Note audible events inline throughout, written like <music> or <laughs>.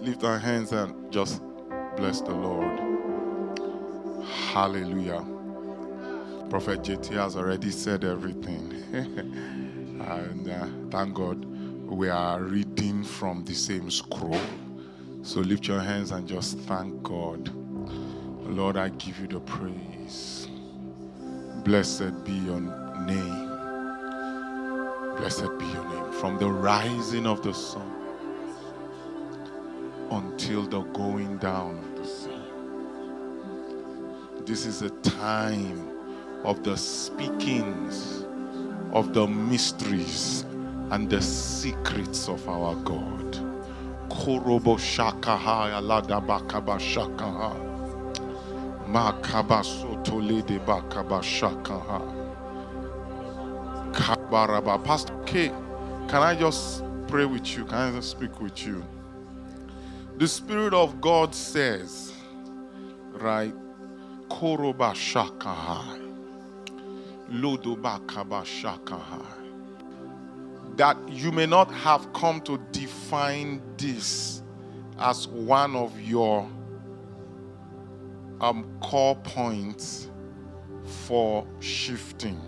lift our hands and just bless the Lord. Hallelujah. Prophet JT has already said everything. <laughs> and uh, thank God we are reading from the same scroll. So lift your hands and just thank God. Lord, I give you the praise. Blessed be your name. Blessed be your name. From the rising of the sun until the going down of the sun. This is a time of the speakings of the mysteries and the secrets of our God. Korobo shakaha alada bakaba shakaha. Makaba sotolede bakaba shakaha. Kabaraba. Pastor K, can I just pray with you? Can I just speak with you? The Spirit of God says, right? Koroba shakahai. Lodoba kaba shakahai. That you may not have come to define this as one of your um, core points for shifting.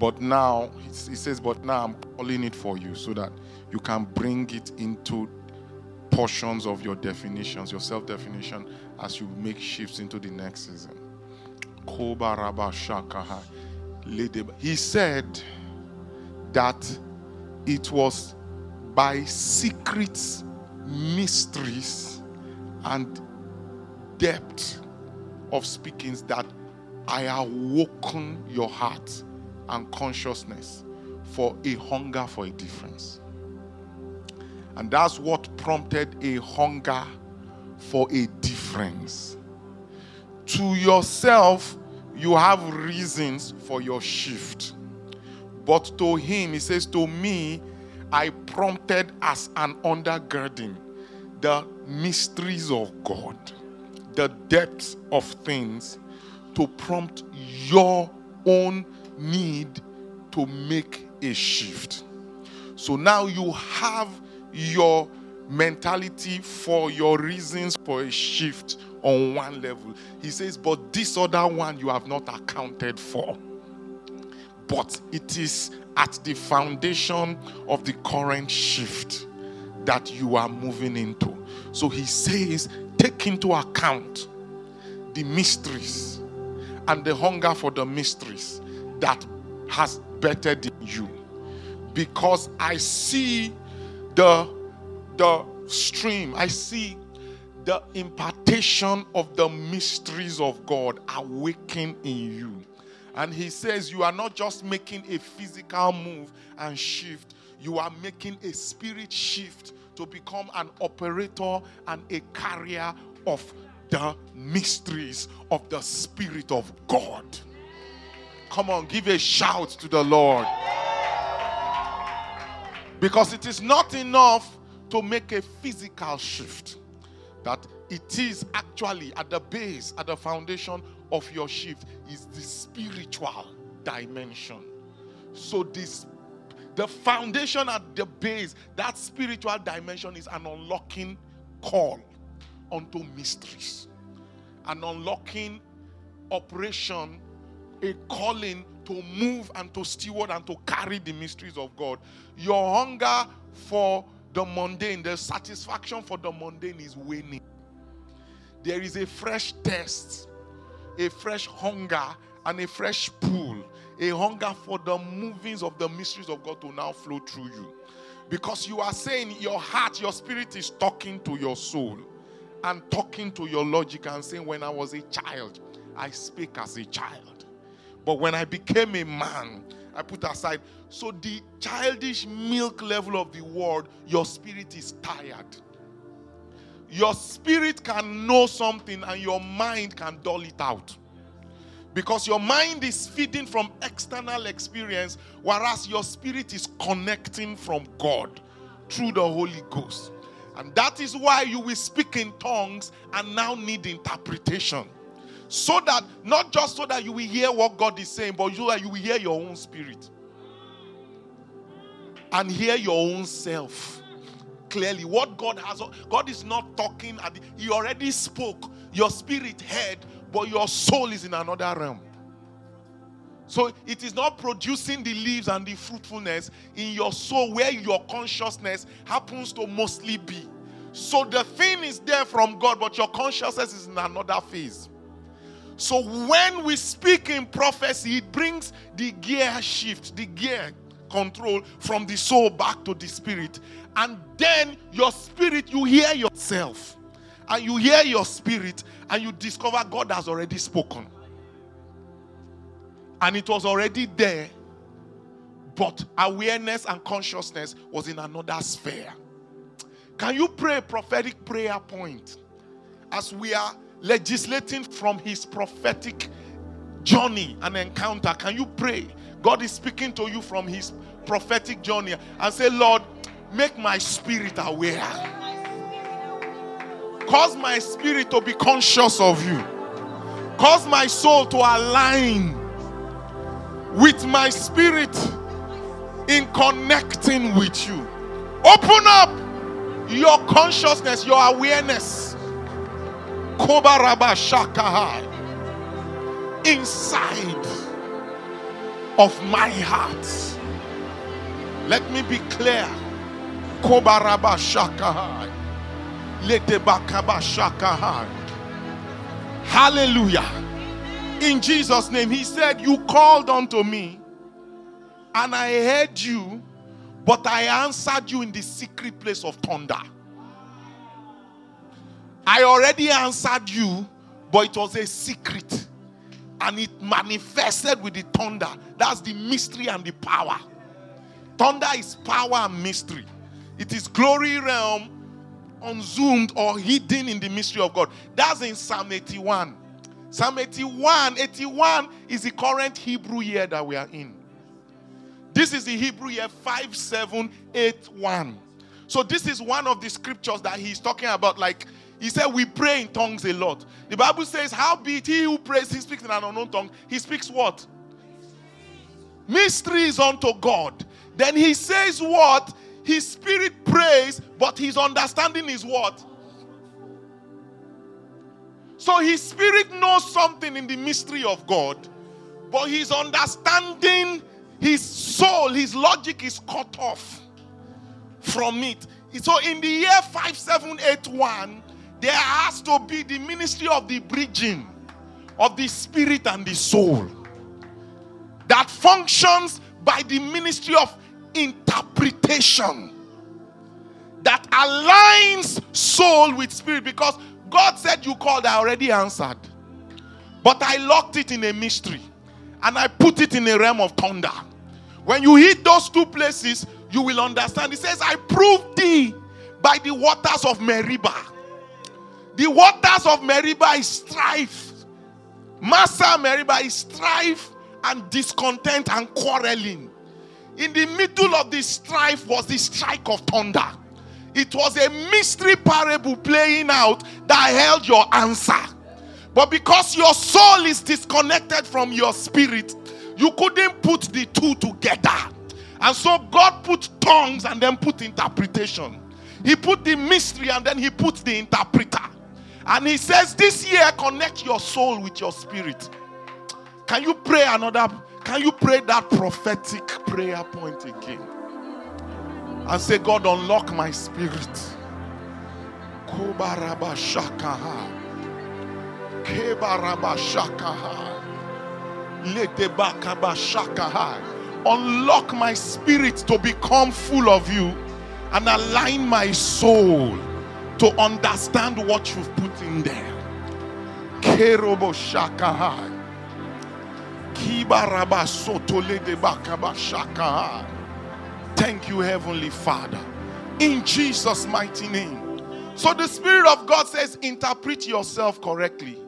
But now, he says, but now I'm calling it for you so that you can bring it into portions of your definitions, your self definition, as you make shifts into the next season. He said that it was by secrets, mysteries, and depth of speakings that I awoken your heart and consciousness for a hunger for a difference. And that's what prompted a hunger for a difference. To yourself, you have reasons for your shift. But to him, he says, To me, I prompted as an undergirding the mysteries of God, the depths of things to prompt your own need to make a shift. So now you have your mentality for your reasons for a shift on one level. He says, but this other one you have not accounted for. But it is at the foundation of the current shift that you are moving into. So he says, take into account the mysteries and the hunger for the mysteries that has bettered you. Because I see the the stream. I see the impartation of the mysteries of god awaken in you. And he says you are not just making a physical move and shift. You are making a spirit shift to become an operator and a carrier of the mysteries of the spirit of god. Come on give a shout to the lord because it is not enough to make a physical shift. That it is actually at the base, at the foundation of your shift, is the spiritual dimension. So this the foundation at the base, that spiritual dimension is an unlocking call unto mysteries. An unlocking operation, a calling to move and to steward and to carry the mysteries of God. Your hunger for the mundane, the satisfaction for the mundane is waning. There is a fresh thirst, a fresh hunger, and a fresh pull, a hunger for the movings of the mysteries of God to now flow through you. Because you are saying your heart, your spirit is talking to your soul and talking to your logic and saying, When I was a child, I speak as a child. But when I became a man, I put aside. So the childish milk level of the world, your spirit is tired. Your spirit can know something and your mind can dull it out. Because your mind is feeding from external experience, whereas your spirit is connecting from God through the Holy Ghost. And that is why you will speak in tongues and now need interpretation. So that, not just so that you will hear what God is saying, but so that you will hear your own spirit and hear your own self clearly. What God has, God is not talking, the, He already spoke. Your spirit heard, but your soul is in another realm. So it is not producing the leaves and the fruitfulness in your soul where your consciousness happens to mostly be. So the thing is there from God, but your consciousness is in another phase. So when we speak in prophecy, it brings the gear shift, the gear control from the soul back to the spirit. And then your spirit, you hear yourself. And you hear your spirit, and you discover God has already spoken. And it was already there, but awareness and consciousness was in another sphere. Can you pray a prophetic prayer point as we are legislating from his prophetic journey and encounter? Can you pray? God is speaking to you from his prophetic journey and say, Lord, make my spirit aware. Cause my spirit to be conscious of you. Cause my soul to align with my spirit in connecting with you. Open up your consciousness, your awareness. Shaka inside of my heart. Let me be clear. Kobaraba shakahai. Letebakaba shakahai. Hallelujah in Jesus' name. He said, You called unto me, and I heard you, but I answered you in the secret place of thunder. I already answered you, but it was a secret. And it manifested with the thunder. That's the mystery and the power. Thunder is power and mystery. It is glory realm unzoomed or hidden in the mystery of God. That's in Psalm 81. Psalm 81, 81 is the current Hebrew year that we are in. This is the Hebrew year 5781. So, this is one of the scriptures that he's talking about. Like, he said, We pray in tongues a lot. The Bible says, How be it he who prays, he speaks in an unknown tongue. He speaks what? Mysteries unto God. Then he says, What? His spirit prays, but his understanding is what? So his spirit knows something in the mystery of God, but his understanding, his soul, his logic is cut off from it. So in the year 5781, there has to be the ministry of the bridging of the spirit and the soul that functions by the ministry of interpretation that aligns soul with spirit because God said you called, I already answered. But I locked it in a mystery and I put it in a realm of thunder. When you hit those two places, you will understand. He says, I proved thee by the waters of Meribah. The waters of Meribah is strife. Massah Meribah is strife and discontent and quarreling. In the middle of the strife was the strike of thunder. It was a mystery parable playing out that held your answer. But because your soul is disconnected from your spirit, you couldn't put the two together. And so God put tongues and then put interpretation. He put the mystery and then he put the interpreter. And he says, This year, connect your soul with your spirit. Can you pray another? Can you pray that prophetic prayer point again? and say, God, unlock my spirit. Kobaraba shakaha. Kebaraba shakaha. Letebakaba shakaha. Unlock my spirit to become full of you and align my soul to understand what you've put in there. Kerobo shakaha. Kibaraba soto ledebakaba shakaha. Thank you, Heavenly Father. In Jesus' mighty name. So the Spirit of God says, interpret yourself correctly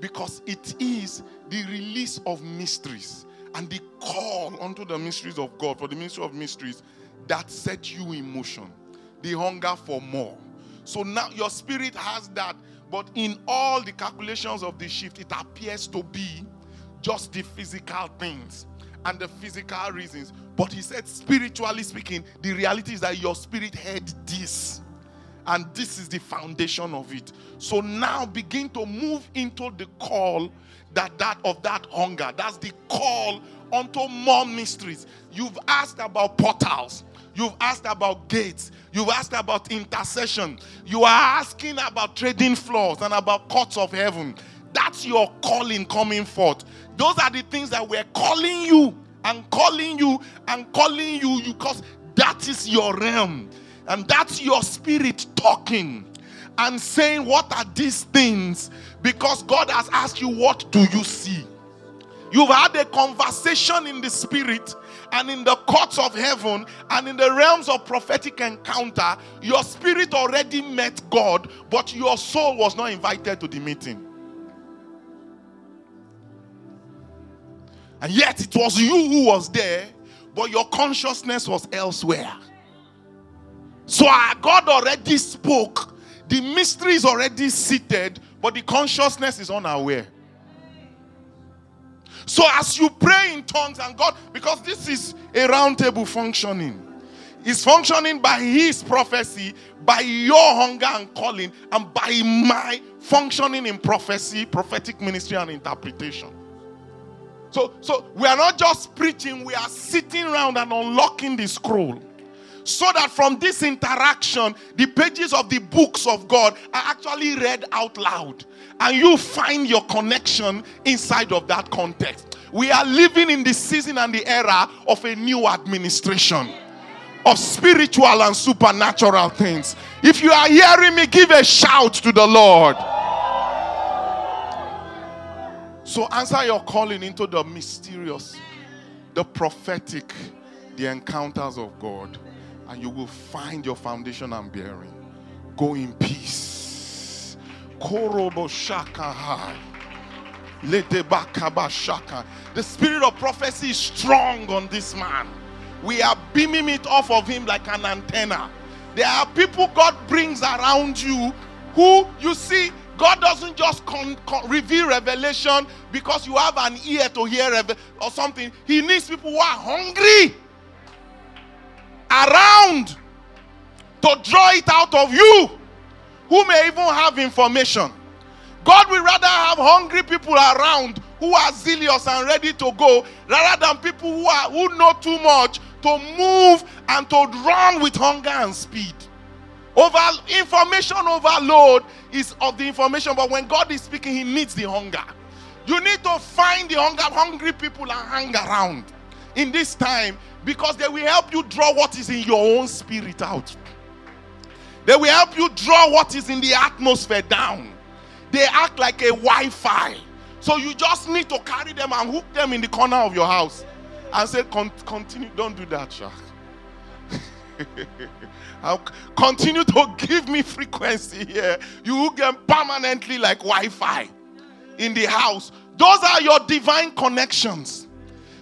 because it is the release of mysteries and the call unto the mysteries of God for the ministry of mysteries that set you in motion. The hunger for more. So now your spirit has that, but in all the calculations of the shift, it appears to be just the physical things and the physical reasons. But he said, spiritually speaking, the reality is that your spirit heard this. And this is the foundation of it. So now begin to move into the call that that of that hunger. That's the call unto more mysteries. You've asked about portals. You've asked about gates. You've asked about intercession. You are asking about trading floors and about courts of heaven. That's your calling coming forth. Those are the things that we're calling you and calling you and calling you because that is your realm. And that's your spirit talking and saying, What are these things? Because God has asked you, What do you see? You've had a conversation in the spirit and in the courts of heaven and in the realms of prophetic encounter. Your spirit already met God, but your soul was not invited to the meeting. And yet it was you who was there, but your consciousness was elsewhere. So God already spoke. The mystery is already seated, but the consciousness is unaware. So as you pray in tongues and God, because this is a roundtable functioning, is functioning by his prophecy, by your hunger and calling, and by my functioning in prophecy, prophetic ministry, and interpretation. So, so we are not just preaching, we are sitting around and unlocking the scroll. So that from this interaction, the pages of the books of God are actually read out loud. And you find your connection inside of that context. We are living in the season and the era of a new administration of spiritual and supernatural things. If you are hearing me, give a shout to the Lord. So answer your calling into the mysterious, the prophetic, the encounters of God, and you will find your foundation and bearing. Go in peace. The spirit of prophecy is strong on this man. We are beaming it off of him like an antenna. There are people God brings around you who you see God doesn't just con- con- reveal revelation because you have an ear to hear or something. He needs people who are hungry around to draw it out of you, who may even have information. God will rather have hungry people around who are zealous and ready to go rather than people who are who know too much to move and to run with hunger and speed. Over information overload is of the information, but when God is speaking, He needs the hunger. You need to find the hunger, hungry people and hang around in this time because they will help you draw what is in your own spirit out. They will help you draw what is in the atmosphere down. They act like a Wi Fi. So you just need to carry them and hook them in the corner of your house and say, continue. Don't do that, Shah. <laughs> Continue to give me frequency here. You get permanently like Wi Fi in the house. Those are your divine connections,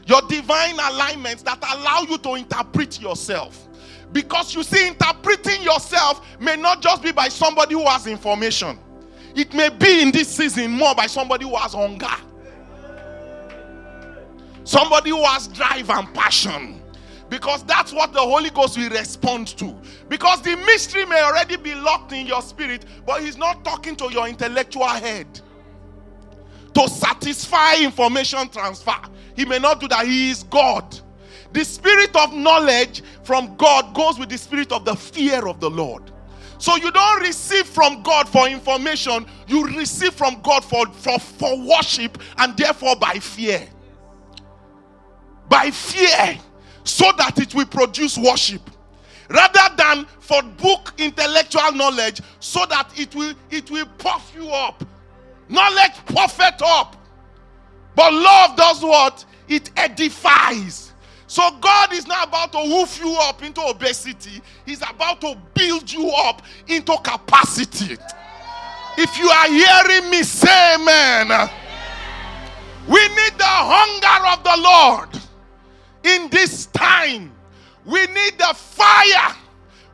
your divine alignments that allow you to interpret yourself. Because you see, interpreting yourself may not just be by somebody who has information, it may be in this season more by somebody who has hunger, somebody who has drive and passion because that's what the Holy Ghost will respond to. Because the mystery may already be locked in your spirit, but He's not talking to your intellectual head to satisfy information transfer. He may not do that. He is God. The spirit of knowledge from God goes with the spirit of the fear of the Lord. So you don't receive from God for information, you receive from God for, for, for worship and therefore by fear. By fear so that it will produce worship rather than for book intellectual knowledge so that it will it will puff you up knowledge puff it up but love does what it edifies so god is not about to woof you up into obesity he's about to build you up into capacity if you are hearing me say amen we need the hunger of the lord in this time. We need the fire.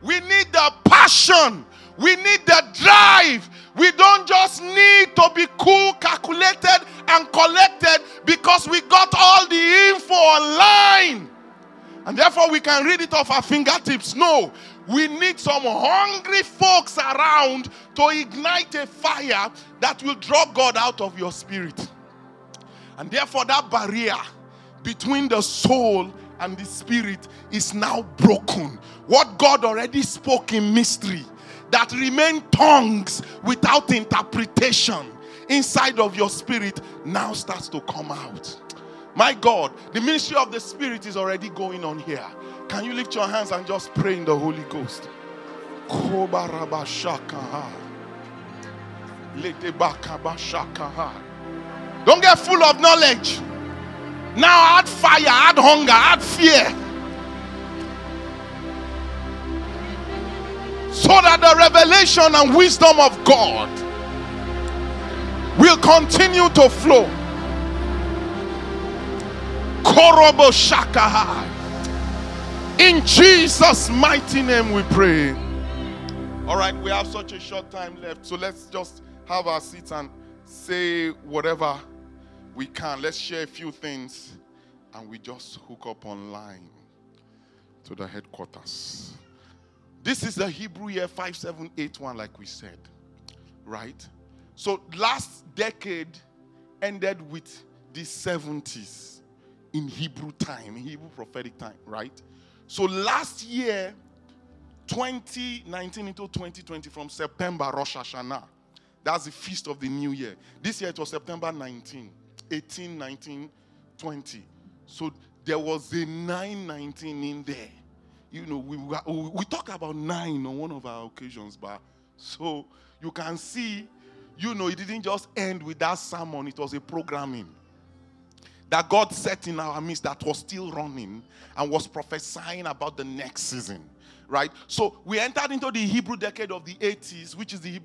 We need the passion. We need the drive. We don't just need to be cool, calculated, and collected because we got all the info online And therefore we can read it off our fingertips. No, we need some hungry folks around to ignite a fire that will draw God out of your spirit. And therefore, that barrier between the soul and the spirit is now broken. What God already spoke in mystery that remain tongues without interpretation inside of your spirit now starts to come out. My God, the ministry of the Spirit is already going on here. Can you lift your hands and just pray in the Holy Ghost? Don't get full of knowledge. Now add fire, add hunger, add fear. So that the revelation and wisdom of God will continue to flow. Korobo. In Jesus' mighty name we pray. All right, we have such a short time left, so let's just have our seats and say whatever we can. Let's share a few things and we just hook up online to the headquarters. This is the Hebrew year 5781, like we said, right? So last decade ended with the 70s in Hebrew time, in Hebrew prophetic time, right? So last year, 2019 into 2020, from September, Rosh Hashanah, that's the feast of the new year. This year it was September 19, 18, 19, 20. So there was a 919 in there. You know, we, we talked about nine on one of our occasions, but so you can see, you know, it didn't just end with that sermon, it was a programming that God set in our midst that was still running and was prophesying about the next season, right? So we entered into the Hebrew decade of the 80s, which is the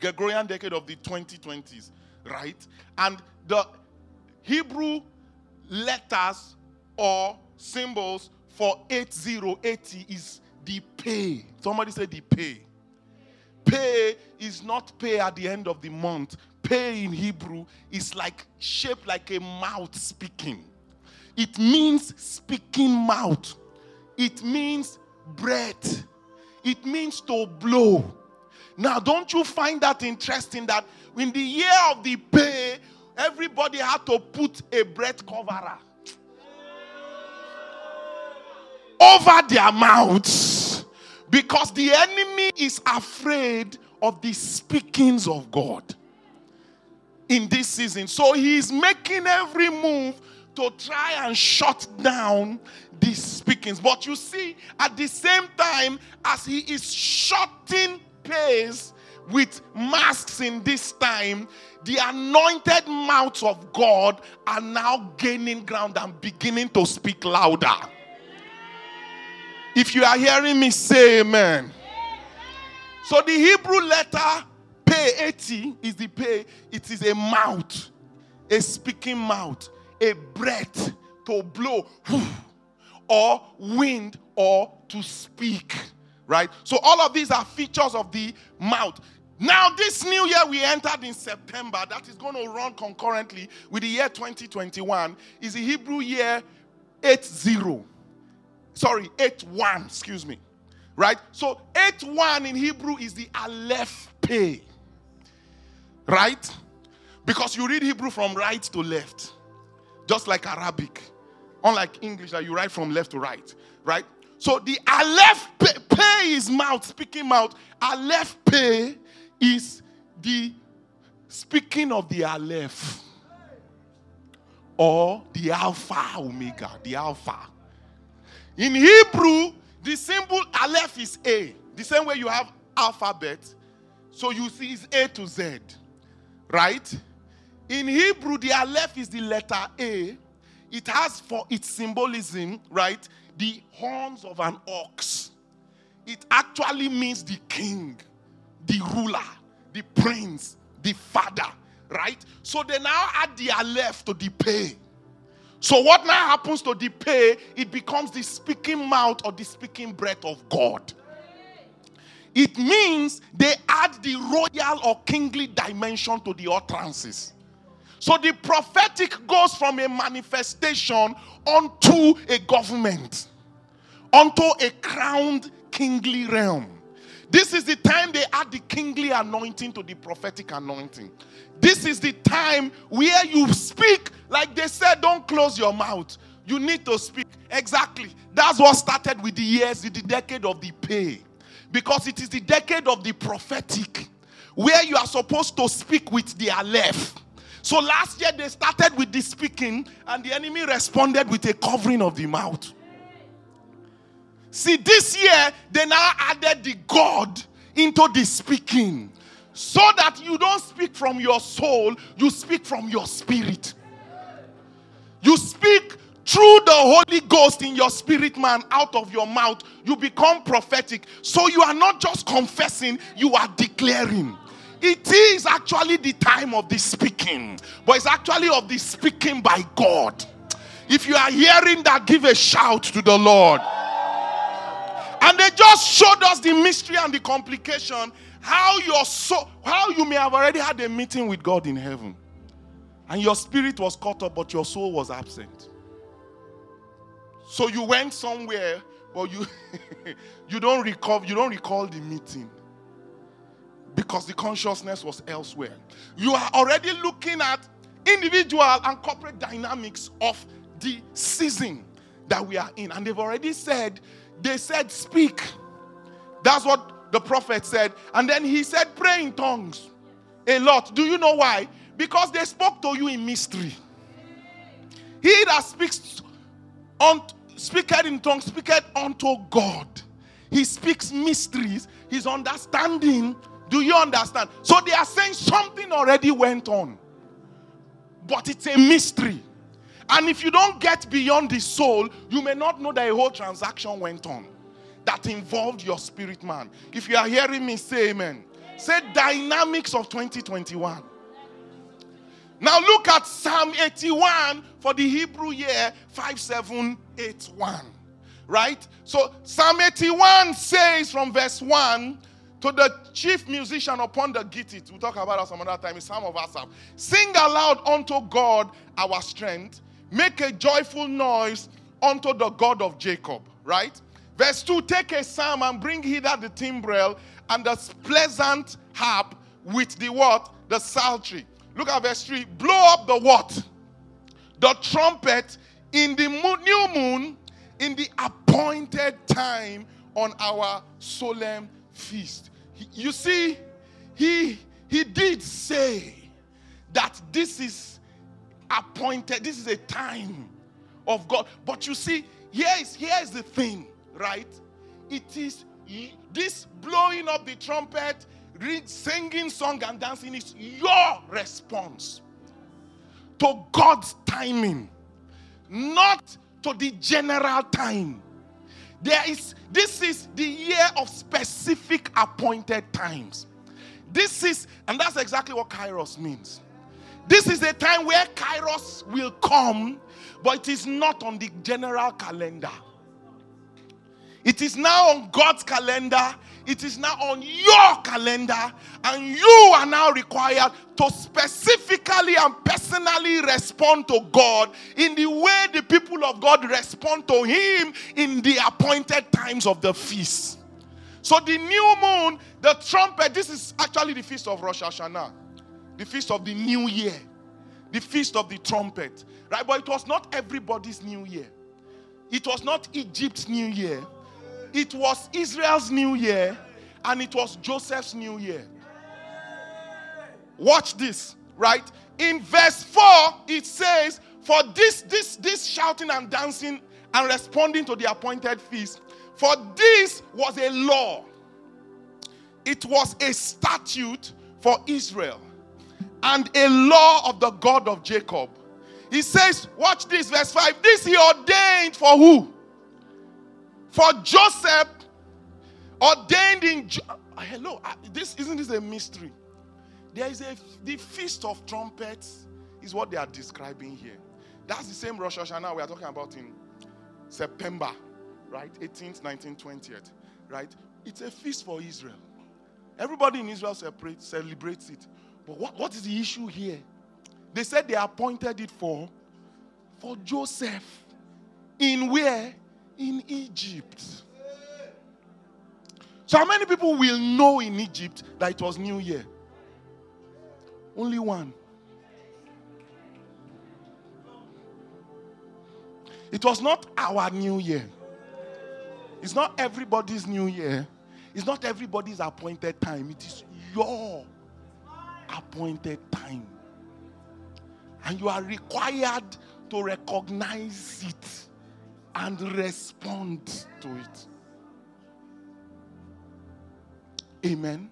Gregorian decade of the 2020s, right? And the Hebrew letters or symbols for 8080 is the pay. Somebody say the pay. Pay is not pay at the end of the month pay in Hebrew is like shaped like a mouth speaking. It means speaking mouth. It means breath. It means to blow. Now, don't you find that interesting that in the year of the pay, everybody had to put a breath coverer over their mouths because the enemy is afraid of the speakings of God in this season. So he's making every move to try and shut down these speakings. But you see, at the same time, as he is shutting pace with masks in this time, the anointed mouths of God are now gaining ground and beginning to speak louder. If you are hearing me say amen. So the Hebrew letter pay 80 is the pay. It is a mouth, a speaking mouth, a breath to blow, or wind, or to speak. Right? So all of these are features of the mouth. Now, this new year we entered in September, that is going to run concurrently with the year 2021, is the Hebrew year 80. Sorry, 8 1, excuse me. Right? So 8 1 in Hebrew is the Aleph Pay. Right? Because you read Hebrew from right to left, just like Arabic. Unlike English, that you write from left to right. Right? So the Aleph pay, is mouth, speaking mouth. Aleph pay is the speaking of the Aleph or the Alpha Omega, the Alpha. In Hebrew, the symbol Aleph is A. The same way you have alphabet. So you see it's A to Z. Right? In Hebrew, the Aleph is the letter A. It has for its symbolism, right, the horns of an ox. It actually means the king, the ruler, the prince, the father, right? So they now add the Aleph to the pay. So what now happens to the pay? It becomes the speaking mouth or the speaking breath of God. It means they add the royal or kingly dimension to the utterances. So the prophetic goes from a manifestation onto a government. unto a crowned kingly realm. This is the time they add the kingly anointing to the prophetic anointing. This is the time where you speak, like they said, don't close your mouth. You need to speak. Exactly. That's what started with the years, the decade of the pay. Because it is the decade of the prophetic, where you are supposed to speak with the Aleph. So last year they started with the speaking, and the enemy responded with a covering of the mouth. See, this year they now added the God into the speaking so that you don't speak from your soul, you speak from your spirit. You speak through the Holy Ghost in your spirit man out of your mouth. You become prophetic. So you are not just confessing, you are declaring. It is actually the time of the speaking, but it's actually of the speaking by God. If you are hearing that, give a shout to the Lord. And they just showed us the mystery and the complication how your soul, how you may have already had a meeting with God in heaven, and your spirit was caught up, but your soul was absent. So you went somewhere, but you <laughs> you don't recall you don't recall the meeting because the consciousness was elsewhere. You are already looking at individual and corporate dynamics of the season that we are in, and they've already said they said, Speak. That's what the prophet said. And then he said, Pray in tongues a lot. Do you know why? Because they spoke to you in mystery. He that speaks on speaketh in tongues, speaketh unto God. He speaks mysteries. His understanding. Do you understand? So they are saying something already went on. But it's a mystery. And if you don't get beyond the soul, you may not know that a whole transaction went on that involved your spirit man. If you are hearing me, say amen. Say dynamics of 2021. Now look at Psalm 81 for the Hebrew year 5781. Right? So Psalm 81 says from verse 1 to the chief musician upon the gittith. We'll talk about that some other time. It's Psalm of Asaph. Sing aloud unto God our strength Make a joyful noise unto the God of Jacob. Right? Verse 2 Take a psalm and bring hither the timbrel and the pleasant harp with the what? The psaltery. Look at verse 3. Blow up the what? The trumpet in the new moon in the appointed time on our solemn feast. You see, he, he did say that this is appointed. This is a time of God. But you see, here is here is the thing, right? It is this blowing of the trumpet, singing song and dancing is your response to God's timing, not to the general time. There is this is the year of specific appointed times. This is, and that's exactly what Kairos means. This is a time where Kairos will come, but it is not on the general calendar. It is now on God's calendar. It is now on your calendar. And you are now required to specifically and personally respond to God in the way the people of God respond to Him in the appointed times of the feast. So, the new moon, the trumpet, this is actually the feast of Rosh Hashanah the feast of the new year, the feast of the trumpet, right? But it was not everybody's new year. It was not Egypt's new year. It was Israel's new year and it was Joseph's new year. Watch this, right? In verse 4, it says, For this, this, this shouting and dancing and responding to the appointed feast, for this was a law. It was a statute for Israel and a law of the God of Jacob. He says, watch this, verse 5. This he ordained for who? For Joseph, ordained in. Jo- ah, Hello, ah, this isn't this a mystery? There is a the feast of trumpets, is what they are describing here. That's the same Rosh Hashanah we are talking about in September, right? 18th, 19th, 20th, right? It's a feast for Israel. Everybody in Israel celebrates it. But what, what is the issue here? They said they appointed it for for Joseph. In where? In Egypt. So, how many people will know in Egypt that it was New Year? Only one. It was not our New Year. It's not everybody's New Year. It's not everybody's appointed time. It is your appointed time. And you are required to recognize it and respond to it. Amen.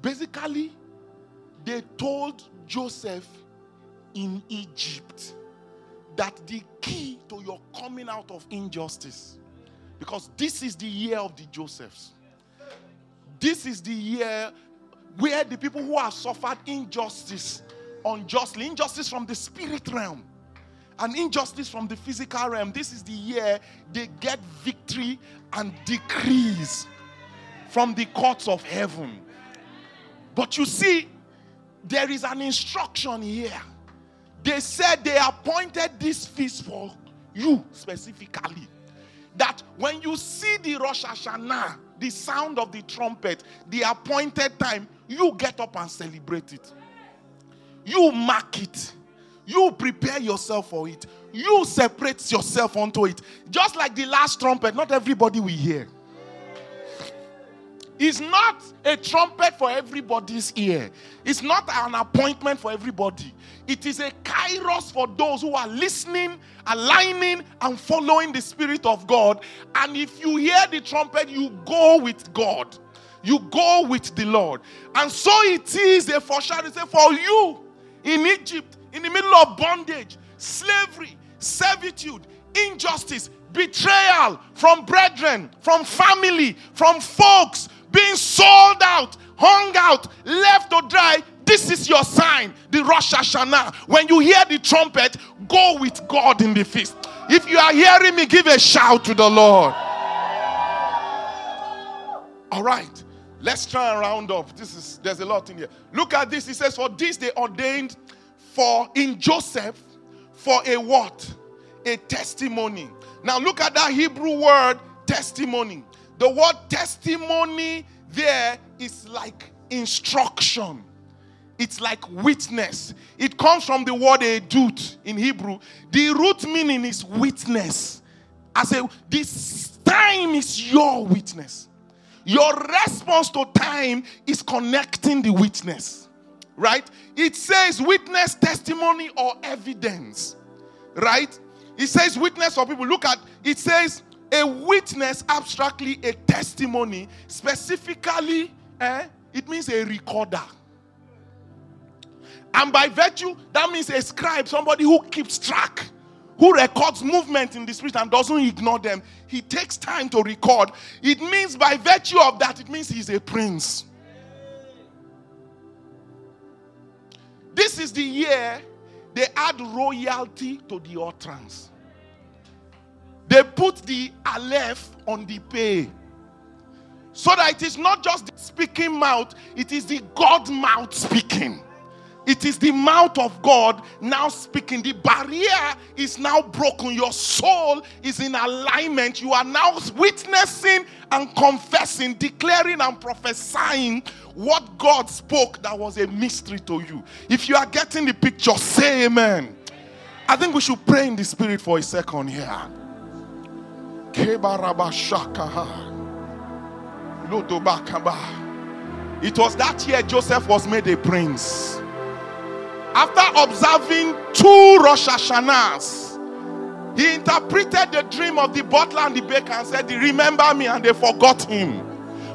Basically, they told Joseph in Egypt that the key to your coming out of injustice, because this is the year of the Josephs, this is the year where the people who have suffered injustice unjustly, injustice from the spirit realm, and injustice from the physical realm, this is the year they get victory and decrees from the courts of heaven. But you see, there is an instruction here. They said they appointed this feast for you specifically. That when you see the Rosh Hashanah, the sound of the trumpet, the appointed time, you get up and celebrate it. You mark it. You prepare yourself for it. You separate yourself onto it. Just like the last trumpet, not everybody will hear. It's not a trumpet for everybody's ear. It's not an appointment for everybody. It is a kairos for those who are listening, aligning, and following the Spirit of God. And if you hear the trumpet, you go with God. You go with the Lord. And so it is a foreshadowing for you in Egypt, in the middle of bondage, slavery, servitude, injustice, betrayal from brethren, from family, from folks, being sold out, hung out, left to dry. This is your sign, the Rosh Hashanah. When you hear the trumpet, go with God in the feast. If you are hearing me, give a shout to the Lord. All right. Let's try and round up. This is there's a lot in here. Look at this. He says, For this they ordained for in Joseph for a what? A testimony. Now look at that Hebrew word testimony. The word testimony there is like instruction. It's like witness. It comes from the word edut in Hebrew. The root meaning is witness. I say, this time is your witness. Your response to time is connecting the witness, right? It says witness, testimony, or evidence, right? It says witness for people. Look at it says a witness, abstractly, a testimony, specifically, eh, it means a recorder. And by virtue, that means a scribe, somebody who keeps track who records movement in the spirit and doesn't ignore them. He takes time to record. It means, by virtue of that, it means he's a prince. This is the year they add royalty to the utterance. They put the aleph on the pay. So that it is not just the speaking mouth, it is the God mouth speaking. It is the mouth of God now speaking. The barrier is now broken. Your soul is in alignment. You are now witnessing and confessing, declaring and prophesying what God spoke that was a mystery to you. If you are getting the picture, say amen. I think we should pray in the spirit for a second here. It was that year Joseph was made a prince. After observing two Rosh Hashanahs, he interpreted the dream of the butler and the baker and said, They Remember me, and they forgot him.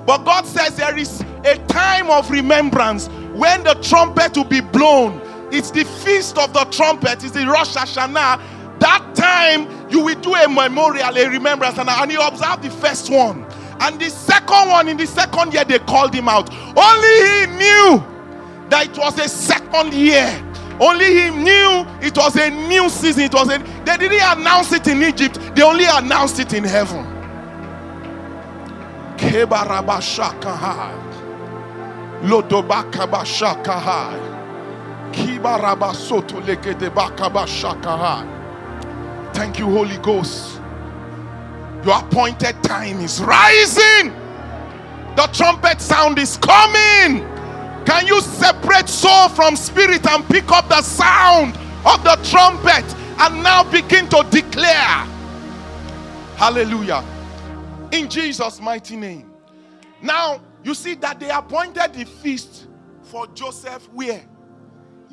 But God says there is a time of remembrance when the trumpet will be blown. It's the feast of the trumpet, it's the Rosh Hashanah. That time you will do a memorial, a remembrance, and, and he observed the first one. And the second one, in the second year, they called him out. Only he knew that it was a second year. Only he knew it was a new season. It was a, they didn't announce it in Egypt, they only announced it in heaven. Thank you, Holy Ghost. Your appointed time is rising. The trumpet sound is coming. Can you separate soul from spirit and pick up the sound of the trumpet and now begin to declare? Hallelujah. In Jesus' mighty name. Now, you see that they appointed the feast for Joseph where?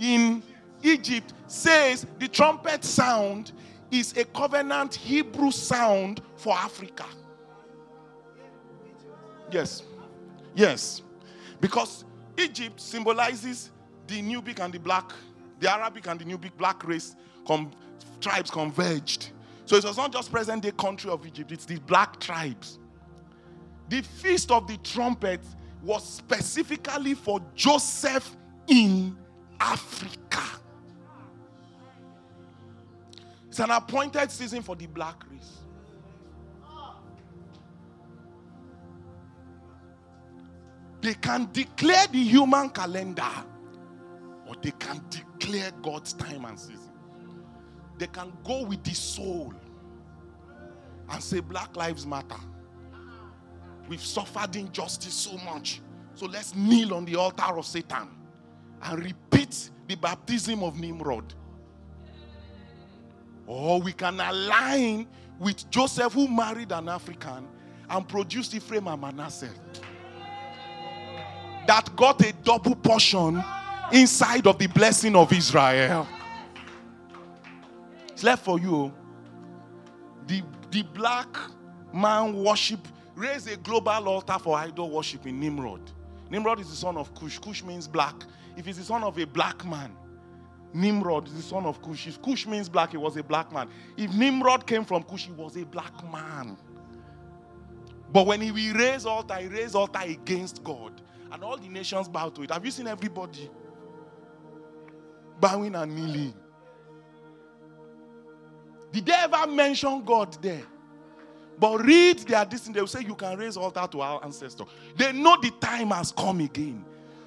In Egypt, says the trumpet sound is a covenant Hebrew sound for Africa. Yes. Yes. Because Egypt symbolizes the Nubic and the black, the Arabic and the Nubic black race com- tribes converged. So it was not just present day country of Egypt, it's the black tribes. The feast of the trumpet was specifically for Joseph in Africa. It's an appointed season for the black race. They can declare the human calendar, or they can declare God's time and season. They can go with the soul and say, Black Lives Matter. We've suffered injustice so much. So let's kneel on the altar of Satan and repeat the baptism of Nimrod. Or we can align with Joseph, who married an African and produced Ephraim and Manasseh that got a double portion inside of the blessing of Israel. It's left for you. The, the black man worship, raise a global altar for idol worship in Nimrod. Nimrod is the son of Cush. Cush means black. If he's the son of a black man, Nimrod is the son of Cush. If Cush means black, he was a black man. If Nimrod came from Cush, he was a black man. But when he raised altar, he raised altar against God and all the nations bow to it. Have you seen everybody bowing and kneeling? Did they ever mention God there? But read their destiny. They will say you can raise altar to our ancestor. They know the time has come again.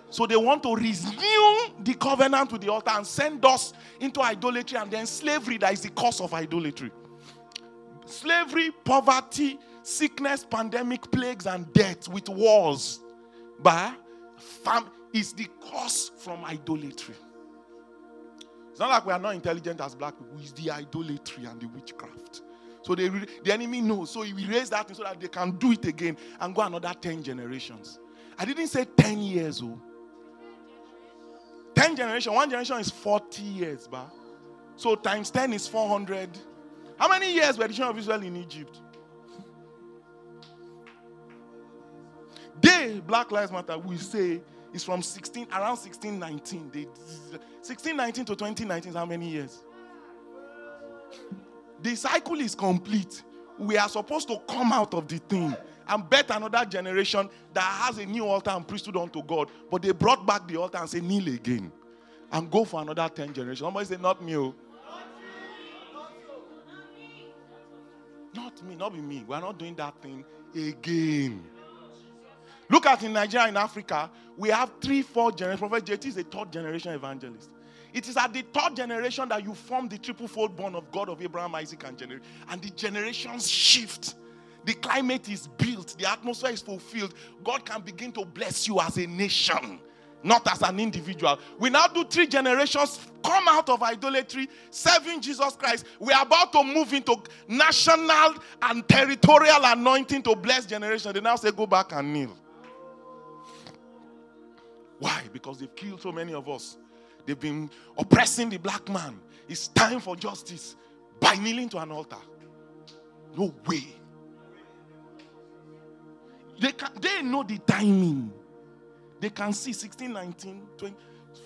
So they want to renew the covenant with the altar and send us into idolatry and then slavery that is the cause of idolatry. Slavery, poverty, sickness, pandemic, plagues, and death with wars but fam is the cause from idolatry. It's not like we are not intelligent as black people, it's the idolatry and the witchcraft. So they, the enemy knows. So he will raise that so that they can do it again and go another 10 generations. I didn't say 10 years, oh. 10 generation, one generation is 40 years, ba. So times 10 is 400. How many years were the children of Israel in Egypt? They, Black Lives Matter, we say is from 16, around 1619. They, 1619 to 2019 is how many years? The cycle is complete. We are supposed to come out of the thing and bet another generation that has a new altar and priesthood unto God. But they brought back the altar and say, kneel again. And go for another 10 generations. Somebody say, not me. Oh. Not me, not be me. We are not doing that thing again. Look at in Nigeria, in Africa, we have three, four generations. Prophet JT is a third generation evangelist. It is at the third generation that you form the triple fold bond of God of Abraham, Isaac, and generation. And the generations shift. The climate is built, the atmosphere is fulfilled. God can begin to bless you as a nation, not as an individual. We now do three generations come out of idolatry, serving Jesus Christ. We are about to move into national and territorial anointing to bless generation. They now say, Go back and kneel. Why? Because they've killed so many of us. They've been oppressing the black man. It's time for justice by kneeling to an altar. No way. They, can, they know the timing. They can see 16, 19, 20,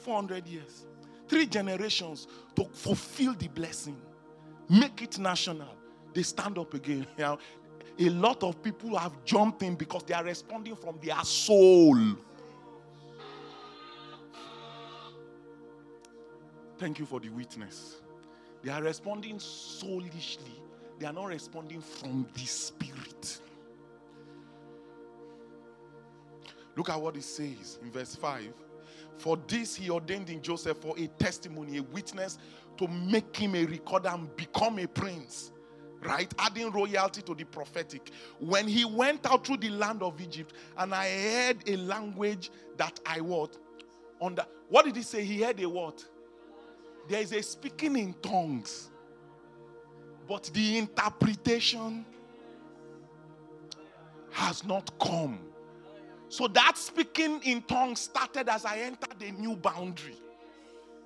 400 years. Three generations to fulfill the blessing. Make it national. They stand up again. <laughs> A lot of people have jumped in because they are responding from their soul. Thank you for the witness. They are responding soulishly, they are not responding from the spirit. Look at what it says in verse 5. For this he ordained in Joseph for a testimony, a witness to make him a recorder and become a prince. right? Adding royalty to the prophetic. When he went out through the land of Egypt, and I heard a language that I what? Under what did he say? He heard a what? There is a speaking in tongues, but the interpretation has not come. So that speaking in tongues started as I entered a new boundary.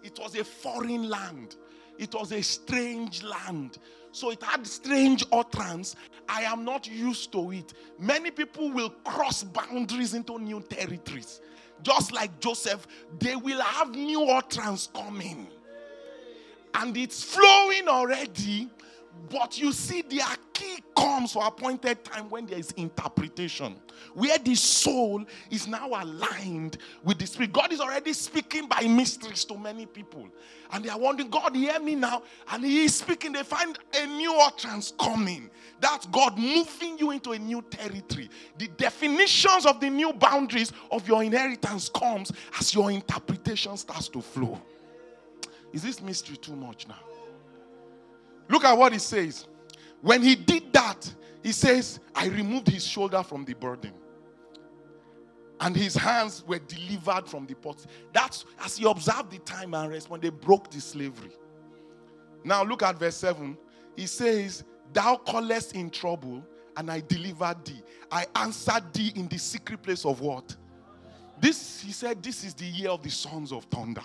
It was a foreign land. It was a strange land. So it had strange utterance. I am not used to it. Many people will cross boundaries into new territories. Just like Joseph, they will have new utterance coming. And it's flowing already, but you see, their key comes for appointed time when there is interpretation, where the soul is now aligned with the spirit. God is already speaking by mysteries to many people, and they are wondering, God, hear me now. And He is speaking. They find a new utterance coming. That's God moving you into a new territory. The definitions of the new boundaries of your inheritance comes as your interpretation starts to flow. Is this mystery too much now? Look at what he says. When he did that, he says, I removed his shoulder from the burden. And his hands were delivered from the pot. That's as he observed the time and respond, they broke the slavery. Now look at verse 7. He says, Thou callest in trouble, and I delivered thee. I answered thee in the secret place of what? This, he said, this is the year of the sons of thunder.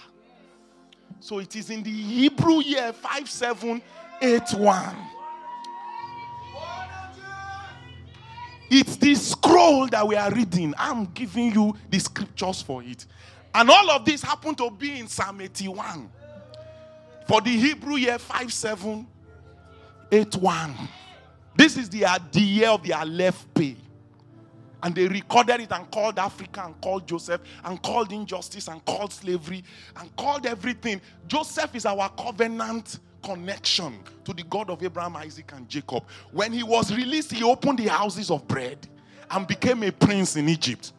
So it is in the Hebrew year 5781. It's the scroll that we are reading. I'm giving you the scriptures for it. And all of this happened to be in Psalm 81 for the Hebrew year 5781. This is the, the year of the Aleph pay. And they recorded it and called Africa and called Joseph and called injustice and called slavery and called everything. Joseph is our covenant connection to the God of Abraham, Isaac, and Jacob. When he was released, he opened the houses of bread and became a prince in Egypt.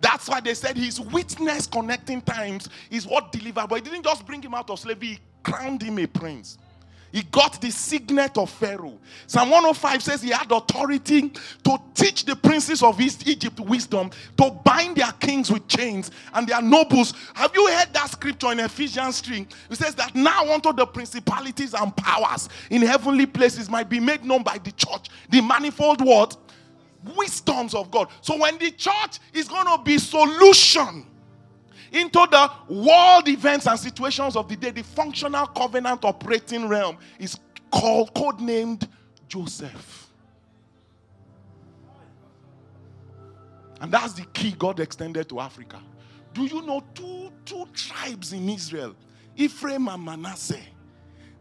That's why they said his witness connecting times is what delivered. But it didn't just bring him out of slavery, he crowned him a prince. He got the signet of Pharaoh. Psalm 105 says he had authority to teach the princes of East Egypt wisdom, to bind their kings with chains and their nobles. Have you heard that scripture in Ephesians 3? It says that now unto the principalities and powers in heavenly places might be made known by the church, the manifold word, wisdoms of God. So when the church is going to be solution into the world events and situations of the day, the functional covenant operating realm is called, codenamed Joseph. And that's the key God extended to Africa. Do you know two, two tribes in Israel, Ephraim and Manasseh?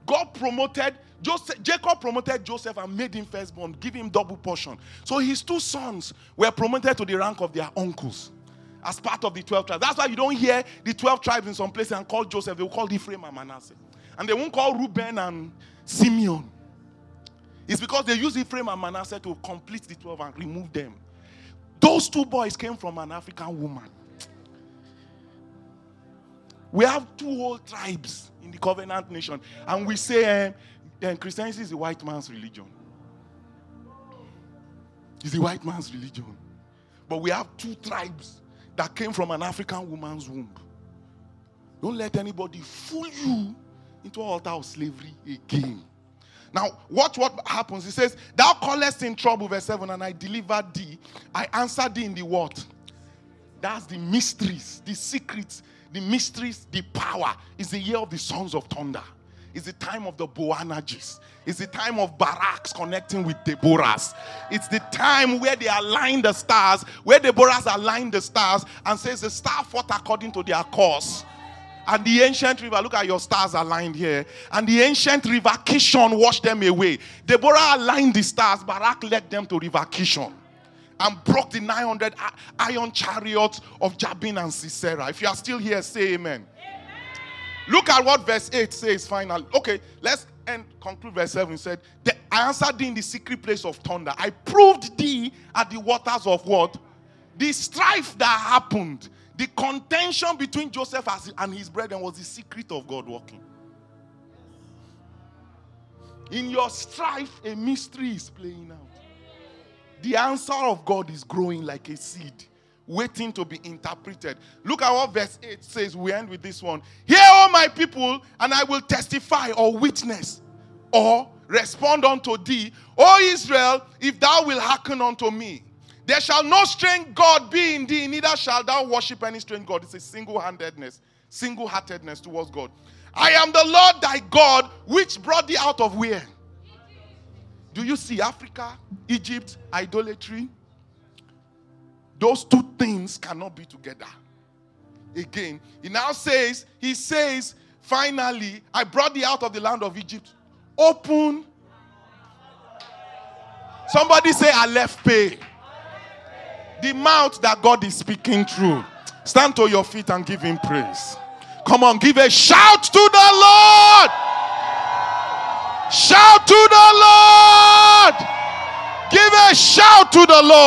God promoted Joseph, Jacob promoted Joseph and made him firstborn, give him double portion. So his two sons were promoted to the rank of their uncles as part of the 12 tribes. That's why you don't hear the 12 tribes in some places and call Joseph. They will call Ephraim and Manasseh. And they won't call Reuben and Simeon. It's because they use Ephraim and Manasseh to complete the 12 and remove them. Those two boys came from an African woman. We have two whole tribes in the covenant nation. And we say um, Christianity is the white man's religion. It's the white man's religion. But we have two tribes that came from an African woman's womb. Don't let anybody fool you into altar of slavery again. Now, watch what happens. He says, Thou callest in trouble, verse 7, and I delivered thee. I answered thee in the what? That's the mysteries, the secrets, the mysteries, the power. Is the year of the sons of thunder. It's the time of the Boanerges. It's the time of Baraks connecting with Deborahs. It's the time where they align the stars, where Deborahs align the stars and says the star fought according to their course. And the ancient river, look at your stars aligned here. And the ancient river Kishon washed them away. Deborah aligned the stars, Barak led them to river Kishon and broke the 900 iron chariots of Jabin and Sisera. If you are still here, say amen. Look at what verse 8 says finally. Okay, let's end, conclude verse 7. He said, I answered thee in the secret place of thunder. I proved thee at the waters of what? The strife that happened, the contention between Joseph and his brethren was the secret of God working. In your strife, a mystery is playing out. The answer of God is growing like a seed, waiting to be interpreted. Look at what verse 8 says. We end with this one. Hear, all my people, and I will testify or witness or respond unto thee, O Israel, if thou wilt hearken unto me. There shall no strange God be in thee, neither shall thou worship any strange God. It's a single handedness, single heartedness towards God. I am the Lord thy God, which brought thee out of where? Do you see Africa, Egypt, idolatry? Those two things cannot be together. Again, he now says, he says, finally, I brought thee out of the land of Egypt. Open. Somebody say, Aleph pay. The mouth that God is speaking through. Stand to your feet and give him praise. Come on, give a shout to the Lord. Shout to the Lord. Give a shout to the Lord.